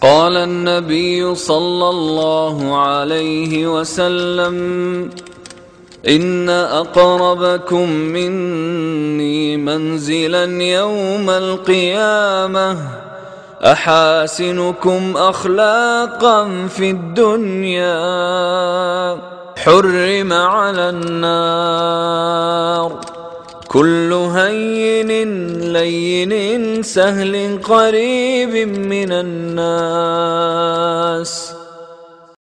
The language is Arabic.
قال النبي صلى الله عليه وسلم إن أقربكم مني منزلا يوم القيامة أحاسنكم أخلاقا في الدنيا حرم على النار كل هين لين سهل قريب من الناس.